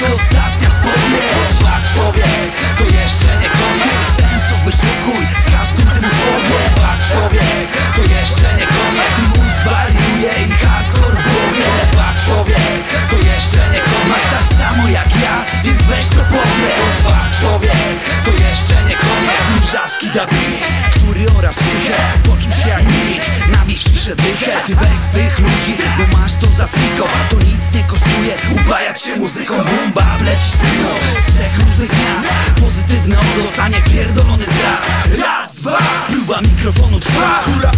to ostatnia spowiedź Bak człowiek, to jeszcze nie koniec. Sensu wyszukuj w każdym tym słowie. Bak człowiek, to jeszcze nie koniec. Mózg wariuje i hardcore w głowie. Bak człowiek, to jeszcze nie koniec. Tak samo jak ja, więc weź to powiedz Bak człowiek, to jeszcze nie koniec. Ninjawski dubbing, który oraz psychę. Poczuł się jak nich, nabij ciszę dychę. Ty weź swych ludzi, bo masz to za friko. To się muzyką Bumba, lecisz synu z trzech różnych miast Pozytywne odlot, a nie pierdolony zraz Raz, dwa, próba mikrofonu trwa Hura,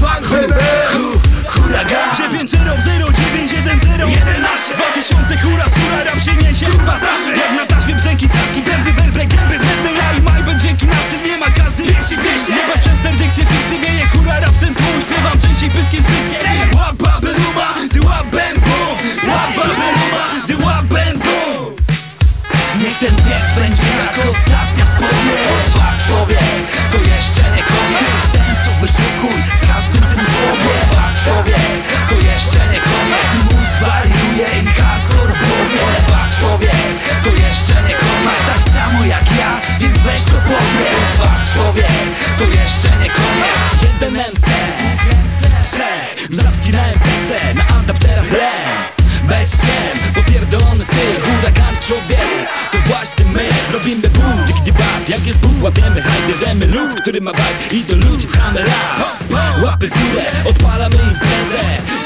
który ma vibe I do ludzi pchamy rap. Łapy w górę, odpalamy imprezę.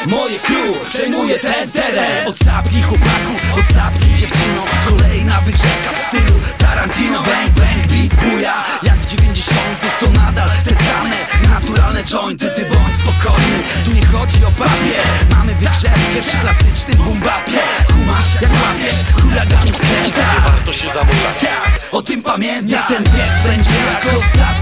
Moje crew przejmuje ten teren. Odsapnij chłopaku, odsapnij dziewczyno. Kolejna wygrzewka w stylu Tarantino. Bang bang beat buja. Jak w dziewięćdziesiątych to nadal te same Naturalne jointy, ty bądź spokojny Tu nie chodzi o papier. Mamy wygrzewkę przy klasycznym bumbapie. Kumasz jak łapiesz huraganu skręta warto się zamulać Tak, o tym pamiętaj ten bieg będzie jak Dwa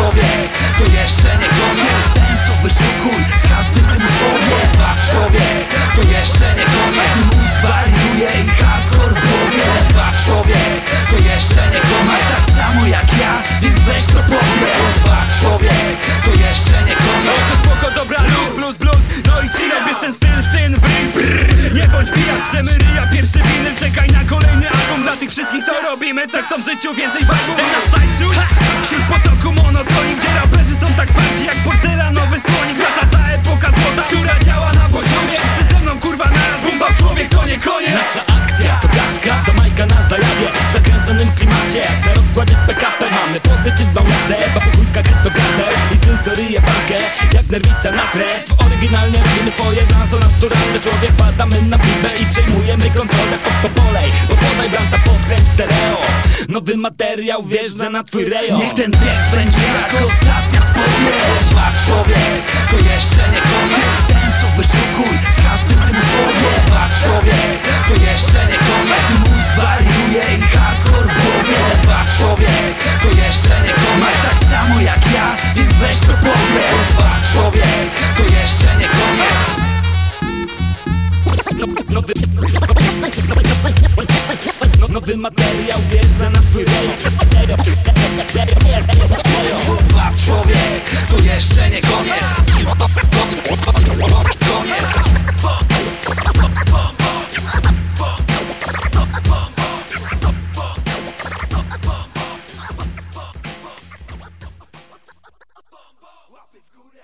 człowiek, to jeszcze nie koniec. Sensu wyszukuj w każdym tym słowie. Dwa człowiek, to jeszcze nie koniec. Mózg wariuje i hardcore w głowie. Dwa człowiek, to jeszcze nie koniec. Tak samo jak ja, więc weź to powiedz. Dwa człowiek, to jeszcze nie koniec. Dobrze, spoko, dobra, luz, plus, plus No i chillo, wiesz ten styl, syn, w ryj, brrr. Nie bądź pijak, drzemy ryja, pierwszy winyl Czekaj na kolejny album, dla tych wszystkich to robimy Co chcą w życiu więcej vibe'u tańczył, ha! Wśród potoku monotonii, gdzie raperzy są tak twardzi jak porcelanowy słonik. Wraca ta epoka złota, która działa na poziomie. Wszyscy ze mną, kurwa, naraz, bumba, człowiek, to nie koniec Nasza akcja to gadka, do majka na zajawie W zakręconym klimacie, na rozkładzie PKP Mamy pozytywną jazdę, babuchuńska do gardę I styl co ryje bankę, jak nerwica na tref Oryginalnie robimy swoje, dla to naturalne Człowiek wpadamy na bibę i przejmujemy kontrolę. Po, po polej Bo podaj branta podkręć stereo. Nowy materiał wjeżdża na twój rejon. Niech ten bieg będzie jak ostatnia spowiedź Nowy materiał wjeżdża na twój rejon Kurwa człowiek.